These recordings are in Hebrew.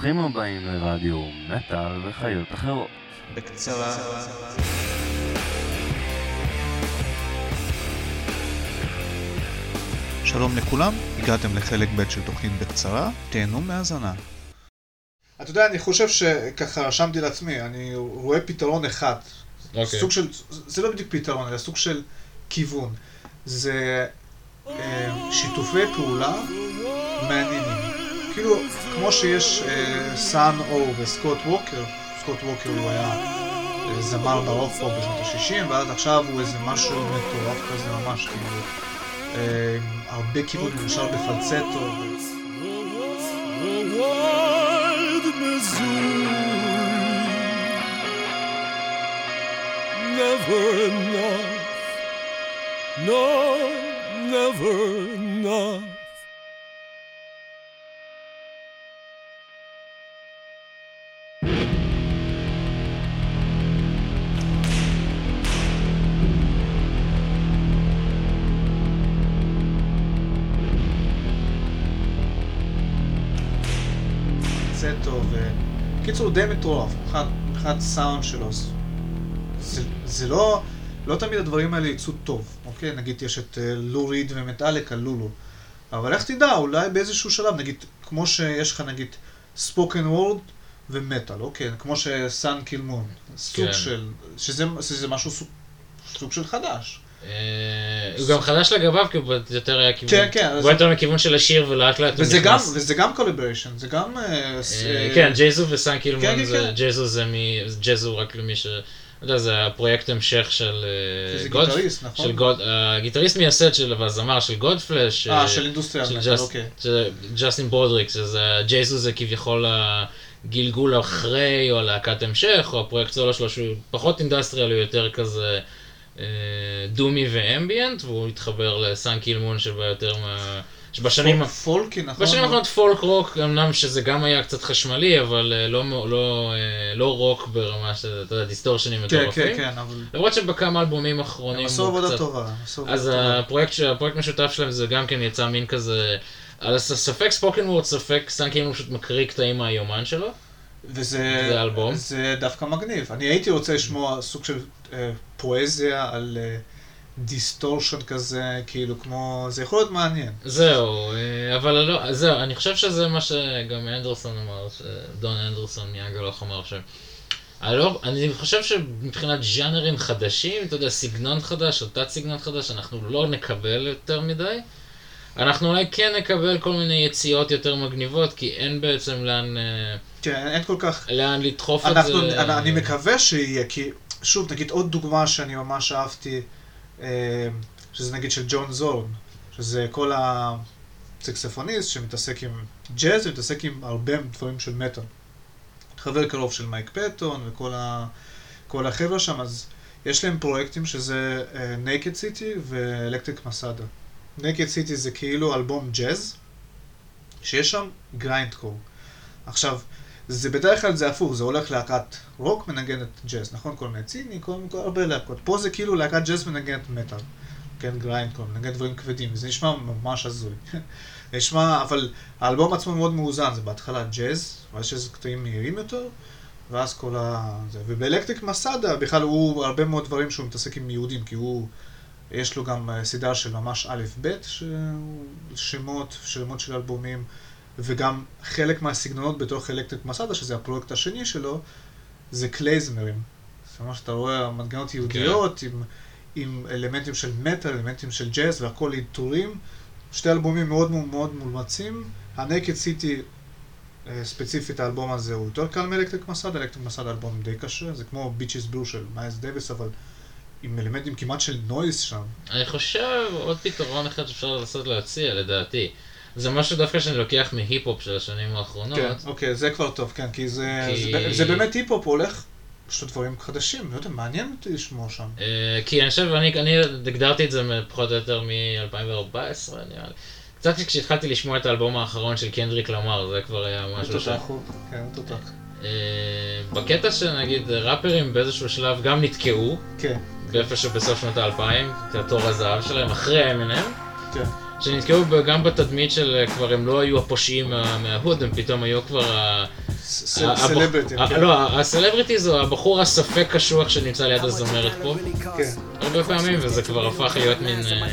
ברוכים הבאים לרדיו מטאל וחיות אחרות. בקצרה. שלום לכולם, הגעתם לחלק ב' של תוכנית בקצרה, תהנו מהאזנה. אתה יודע, אני חושב שככה רשמתי לעצמי, אני רואה פתרון אחד. אוקיי. סוג של, זה לא בדיוק פתרון, אלא סוג של כיוון. זה אה, שיתופי פעולה מעניינים. כאילו, כמו שיש אה, סאן או וסקוט ווקר, סקוט ווקר הוא היה אה, זמר ברוק פה בשנות ה-60, ואז עכשיו הוא איזה משהו מטורף כזה ממש, כאילו, אה, הרבה כיוון למשל בפלצטו. Never enough. No, never enough. וקיצור הוא די מטורף, מבחינת- סאונד שלו. זה, זה לא, לא תמיד הדברים האלה יצאו טוב, אוקיי? נגיד יש את אה, לו ריד ומטאליקה, לולו. אבל איך תדע, אולי באיזשהו שלב, נגיד, כמו שיש לך נגיד spoken word ומטאל, אוקיי? כמו ש Sun Kil Moon. סוג כן. של, שזה, שזה משהו סוג, סוג של חדש. אה, הוא גם חדש לגביו, כי הוא יותר היה כיוון... כן, כן, אז- הוא יותר מכיוון של השיר ולאט לאט הוא נכנס. וזה גם collaboration, זה גם... אה, אה, כן, Jesu ו Sun כן, Kil Moon, כן, זה- כן. ג'ייזו זה מ... ג'ייזו רק למי ש... לא יודע, זה הפרויקט המשך של אה, שזה גוד- גיטריסט, נכון? של גוד... הגיטריסט מייסד של והזמר של Godflesh. אה, של industrial אוקיי. של ג'סטין ברודריק, שזה ג'ייזו זה כביכול הגלגול אחרי, או הלהקת המשך, או הפרויקט סולו שלו, שהוא פחות industrial, הוא יותר כזה doomy ו ambient, והוא התחבר ל Sun Kil Moon שבא יותר מה... שבשנים... פול- פולקי, נכון? בשנים האחרונות folk rock, אמנם שזה גם היה קצת חשמלי, אבל אה, לא, לא, לא, אה, לא רוק ברמה של, אתה יודע, דיסטורשנים כן, מטורפים. כן, כן, אבל למרות שבכמה אלבומים אחרונים הם הוא קצת... טובה. עשו עבודה אז טובה. הפרויקט, ש- הפרויקט משותף שלהם זה גם כן יצא מין כזה, על ספק spoken word, ספק Sun כאילו פשוט מקריא קטעים מהיומן שלו. וזה זה אלבום. זה דווקא מגניב. אני הייתי רוצה לשמוע סוג של אה, פואזיה על אה, distortion כזה, כאילו כמו... זה יכול להיות מעניין. זהו, אה, אבל לא, זהו, אני חושב שזה מה שגם אנדרסון אמר, דון אנדרסון מ Agalloch אמר ש... לא, אני חושב שמבחינת ז'אנרים חדשים, אתה יודע, סגנון חדש או תת סגנון חדש, אנחנו לא נקבל יותר מדי. אנחנו אולי כן נקבל כל מיני יציאות יותר מגניבות, כי אין בעצם לאן, אה, כן, אין כל כך... לאן לדחוף את זה. אני, מקווה שיהיה, כי שוב, נגיד עוד דוגמה שאני ממש אהבתי, אה, שזה נגיד של ג'ון זורן, שזה כל הסקספוניסט שמתעסק עם ג'אז ומתעסק עם הרבה דברים של מטאל. חבר קרוב של מייק פטון וכל ה, כל החבר'ה שם, אז יש להם פרויקטים שזה Naked City ו Electric Masada. Naked City זה כאילו אלבום ג'אז, שיש שם grindcore. עכשיו, זה בדרך כלל זה הפוך, זה הולך להקת רוק מנגנת ג'אז, נכון? כל מיני ציני, כל מיני, הרבה להקות. פה זה כאילו להקת ג'אז מנגנת מטאל. כן, grindcore, מנגנת דברים כבדים, וזה נשמע ממש הזוי. נשמע, אבל האלבום עצמו מאוד מאוזן, זה בהתחלה ג'אז, ואז יש קטעים מהירים יותר, ואז כל ה... זה. וב Electric Masada, בכלל הוא הרבה מאוד דברים שהוא מתעסק עם יהודים, כי הוא... יש לו גם אה, סדרה של ממש א'-ב', שמות, שמות של אלבומים. וגם חלק מהסגנונות בתוך Electric Masada, שזה הפרויקט השני שלו, זה קלייזמרים. זאת אומרת, אתה רואה מנגינות יהודיות עם, עם אלמנטים של מטאל, אלמנטים של ג'אז והכל עיטורים. שתי אלבומים מאוד מאוד מומלצים. ה- Naked City, אה, ספציפית האלבום הזה הוא יותר קל מ- Electric Masada, Electric Masada אלבום די קשה, זה כמו Bitches Brew של מיילס דייוויס, אבל עם אלמנטים כמעט של נויס שם. אני חושב, עוד פתרון אחד שאפשר לעשות להציע, לדעתי. זה משהו דווקא שאני לוקח מהיפ-הופ של השנים האחרונות. כן, אוקיי, זה כבר טוב, כן, כי זה, כי- זה, זה באמת היפ-הופ הולך, פשוט דברים חדשים, לא יודע, מעניין אותי לשמוע שם. אה, כי אני חושב, אני, אני הגדרתי את זה פחות או יותר מ-2014, נראה לי. קצת כשהתחלתי לשמוע את האלבום האחרון של קנדריק למר, זה כבר היה משהו ש... כן, תותח. אה, בקטע שנגיד ראפרים באיזשהו שלב גם נתקעו, כן, באיפשהו בסוף שנות האלפיים, את התור הזהב שלהם, אחרי אמינם, כן. שנתקעו גם בתדמית של כבר הם לא היו הפושעים מה- מההוד, הם פתאום היו כבר סלבריטי. לא, הסלבריטי זה הבחור הספק קשוח שנמצא ליד הזמרת פה. כן. הרבה פעמים, וזה כבר הפך להיות מין אה,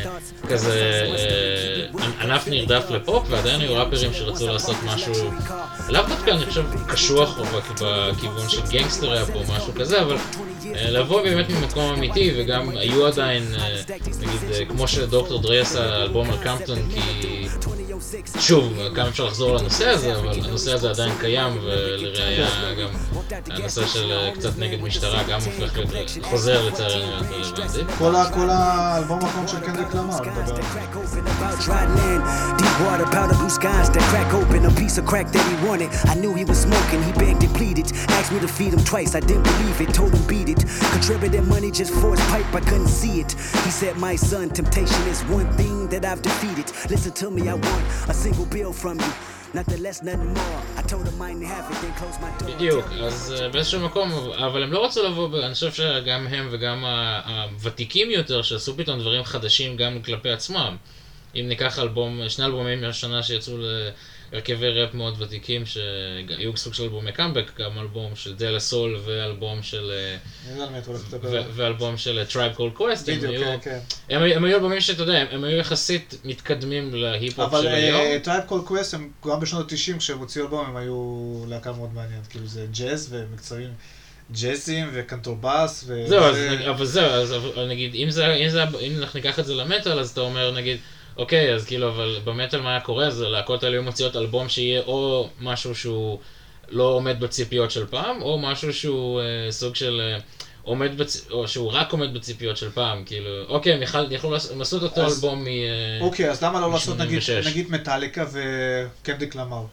כזה אה, ענף נרדף לפופ, ועדיין היו ראפרים שרצו לעשות משהו, לאו דווקא אני חושב קשוח או בכ- בכיוון של גנגסטר ראפ או משהו כזה, אבל אה, לבוא באמת ממקום אמיתי, וגם היו עדיין, נגיד, כמו שדוקטור דרי עשה אלבום על קמפטון, כי שוב, כמה אפשר לחזור לנושא הזה, אבל הנושא הזה עדיין קיים, ולראיה גם הנושא של אה, קצת נגד משטרה גם הופך להיות, חוזר לצערנו להיות רלוונטי. כל ה- כל האלבום האחרון של קנדריק למר, מדבר על זה. Crack open about dry land, deep water, powder blue skies that crack open a piece of crack that he wanted. I knew he was smoking, he begged and pleaded, asked me to feed him twice. I didn't believe it, told him beat it. Contributed money just for his pipe, I couldn't see it. He said, My son, temptation is one thing that I've defeated. Listen to me, I want a single bill from you. בדיוק, אז אה, באיזשהו מקום, אבל הם לא רצו לבוא, אני חושב שגם הם וגם הוותיקים יותר, שעשו פתאום דברים חדשים גם כלפי עצמם. אם ניקח אלבום, שני אלבומים מהשנה שיצאו להרכבי ראפ מאוד ותיקים, שהיו סוג של אלבומי קאמבק, גם אלבום של De La Soul ואלבום של, אה, ואלבום של Tribe Called Quest, הם בדיוק, היו, כן, כן. הם אלבומים שאתה יודע, הם- היו יחסית מתקדמים להיפ-הופ אבל של היום. Tribe Called Quest, הם גם בשנות ה-90, כשהם הוציאו אלבום, הם היו להקה מאוד מעניינת. כאילו זה ג'אז ומקצבים ג'אזים וקנטורבאס. ו- זהו, אבל זהו, אז אבל נגיד, אם זה, אם זה, אם אנחנו ניקח את זה למטאל, אז אתה אומר, נגיד, אוקיי, אז כאילו, אבל במטאל מה היה קורה? אז הלהקות האלה היו מוציאות אלבום שיהיה או משהו שהוא לא עומד בציפיות של פעם, או משהו שהוא אה, סוג של... אה, עומד בצ... או שהוא רק עומד בציפיות של פעם, כאילו, אוקיי, הם יכול- יכלו לעשות, אותו אז- אלבום מ... אה, אוקיי, אז למה לא לעשות נגיד, מ-86. נגיד מטאליקה וקנדיק למר?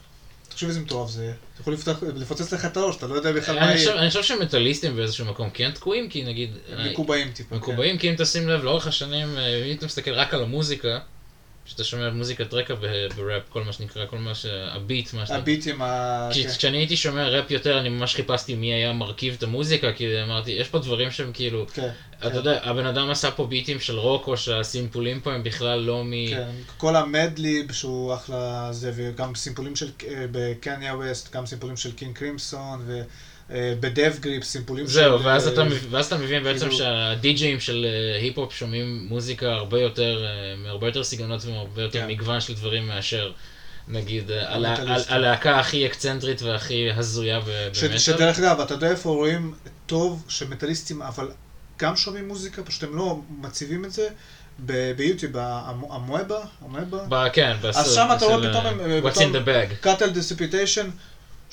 תחשוב איזה מטורף זה יהיה. אתה יכול לפתח- לפוצץ לך את הראש, אתה לא יודע בכלל מה אני חושב, יהיה. אני חושב שמטאליסטים באיזשהו מקום כן תקועים, כי נגיד... אה, מקובעים טיפה. כן. מקובעים, כי אם תשים לב, לאורך השנים, אה, אם אתה מסתכל רק על המוזיקה, שאתה שומע מוזיקת רקע בראפ, כל מה שנקרא, כל מה שה beat, מה שאתה... ה beat ים ה... כן. כשאני הייתי שומע ראפ יותר, אני ממש חיפשתי מי היה מרכיב את המוזיקה, כי אמרתי, יש פה דברים שהם כאילו, כן. אתה יודע, הבן אדם עשה פה beat ים של רוק, או שה sample ים פה הם בכלל לא מ... כן, כל Madlib שהוא אחלה זה, וגם sample ים של, אה, בקניה ווסט, גם sample ים של King Crimson, ובדב גריפ סימפולים של... זהו, ואז אה, אתה, ואז אתה מבין בעצם כאילו- שהדי-ג'אים של אה, היפ-הופ שומעים מוזיקה הרבה יותר, אה, מהרבה יותר סגנונות והרבה יותר כן. מגוון של דברים מאשר, נגיד, אה, הלהקה- הכי אקצנטרית והכי הזויה ב- ש- במטאל. שדרך אגב, אתה יודע איפה רואים טוב שמטאליסטים, אבל גם שומעים מוזיקה, פשוט הם לא מציבים את זה ביוטיוב, המ- המואבה, המואבה, כן, אז שם אתה רואה פתאום הם... אה, What's in the bag. קאטל דיספיטיישן,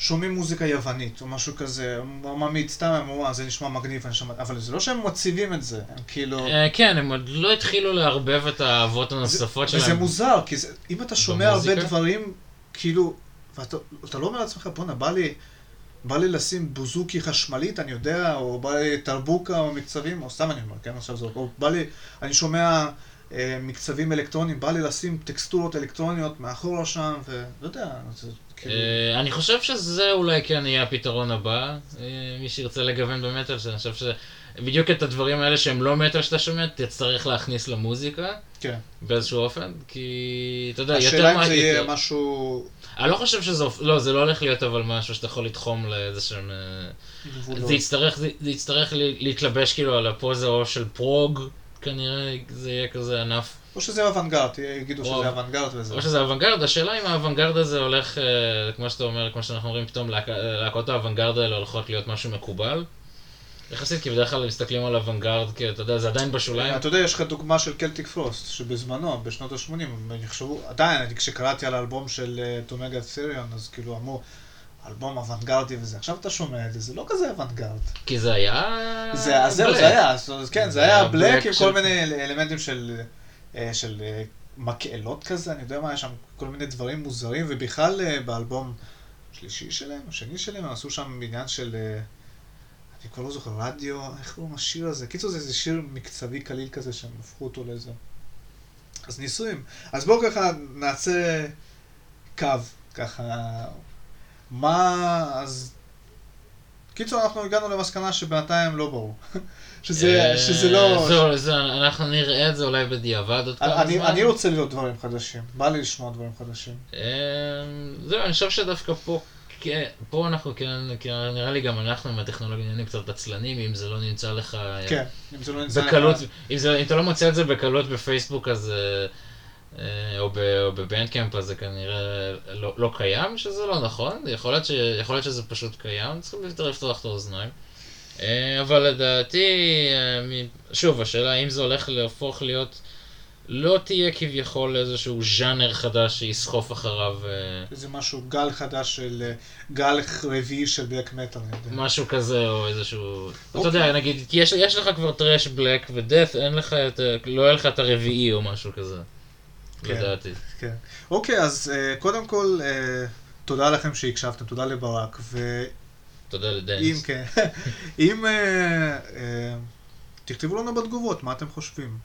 שומעים מוזיקה יוונית, או משהו כזה, עממית, סתם הם אמרו, "אה, זה נשמע מגניב, שומע, אבל זה לא שהם מציבים את זה, הם כאילו... אה, כן, הם עוד לא התחילו לערבב את האהבות הנוספות וזה שלהם. מוזר, כי זה, אם אתה שומע הרבה במוזיקה? דברים, כאילו, ואתה אתה לא אומר לעצמך, בואנה, בא לי, בא לי לשים בוזוקי חשמלית, אני יודע, או בא לי טרבוקה או מקצבים, או סתם אני אומר, כן, עכשיו זה, או בא לי, אני שומע אה, מקצבים אלקטרוניים, בא לי לשים טקסטורות אלקטרוניות מאחורה שם, ולא יודע, זה אני חושב שזה אולי כן יהיה הפתרון הבא, אה, מי שירצה לגוון במטאל, שאני חושב שבדיוק את הדברים האלה שהם לא מטאל שאתה שומע, תצטרך להכניס למוזיקה כן. באיזשהו אופן, כי אתה יודע, יותר השאלה אם מה... זה יהיה משהו... אני לא חושב שזה, לא, זה לא הולך להיות אבל משהו שאתה יכול לתחום לאיזה שהם... אה. זה יצטרך, זה, זה יצטרך להתלבש כאילו על הפוזה או של פרוג, כנראה זה יהיה כזה ענף. או שזה אוונגרד, יגידו. שזה אוונגרד וזה. או שזה אוונגרד, השאלה אם האוונגרד הזה הולך, אה, כמו שאתה אומר, כמו שאנחנו אומרים, פתאום להק- להקות האוונגרד האלה הולכות להיות משהו מקובל. יחסית, כי בדרך כלל מסתכלים על אוונגרד, כי אתה יודע, זה עדיין בשוליים. אתה יודע, יש לך דוגמה של Celtic Frost, שבזמנו, בשנות ה-80, הם נחשבו, עדיין, אני- כשקראתי על האלבום של To Mega Therion, אז כאילו אמרו, אלבום אוונגרדי וזה. עכשיו אתה שומע את זה, זה לא כזה אוונגרד. כי זה היה... זה, זהו. זה היה, כן, זה זה היה בלק עם של- כל מיני אל- אלמנטים של, אה, של אה, מקהלות כזה, אני יודע מה, יש שם כל מיני דברים מוזרים, ובכלל אה, באלבום שלישי שלהם, השני שלהם, הם עשו שם עניין של, אה, אני כבר לא זוכר, רדיו, איך קוראים לשיר הזה? קיצור, זה איזה שיר מקצבי קליל כזה שהם הפכו אותו לאיזה... אז ניסויים. אז בואו ככה נעשה קו, ככה, מה, אז... קיצור, אנחנו הגענו למסקנה שבינתיים לא ברור. שזה, אה, שזה לא... זהו, זה- אנחנו נראה את זה אולי בדיעבד עוד כמה זמן. אני רוצה לראות דברים חדשים, בא לי לשמוע דברים חדשים. אה, זהו, אני חושב שדווקא פה כן, פה אנחנו כן, כן, נראה לי גם אנחנו עם הטכנולוגיה נהיינו קצת עצלנים, אם זה לא נמצא לך... כן, אם זה לא נמצא... בקלות, אם, זה, אם אתה לא מוצא את זה בקלות בפייסבוק אז, אה, או, ב, או בבנדקאמפ אז זה כנראה לא, לא קיים, שזה לא נכון, יכול להיות, ש, יכול להיות שזה פשוט קיים, צריכים יותר לפתוח את האוזניים. אה, אבל לדעתי, אה, שוב, השאלה אם זה הולך להפוך להיות, לא תהיה כביכול איזשהו ז'אנר חדש שיסחוף אחריו אה, זה משהו, גל חדש של... אה, גל רביעי של בלק מטאל. משהו כזה, או איזשהו... אתה אוקיי. יודע, נגיד, יש, יש לך כבר טרש בלק ודף, אין לך את... לא יהיה לך את הרביעי או משהו כזה. כן. לדעתי. כן. אוקיי, אז אה, קודם כל, אה, תודה לכם שהקשבתם, תודה לברק, ואם תודה לדניס. כן, אם... אה, אה, תכתבו לנו בתגובות מה אתם חושבים.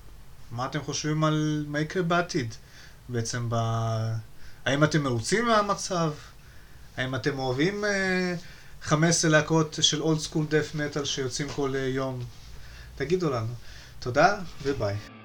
מה אתם חושבים על מה יקרה בעתיד. בעצם, ב... האם אתם מרוצים מהמצב? האם אתם אוהבים אה, 15 להקות של אולד סקול דף מטאל שיוצאים כל יום? תגידו לנו. תודה וביי.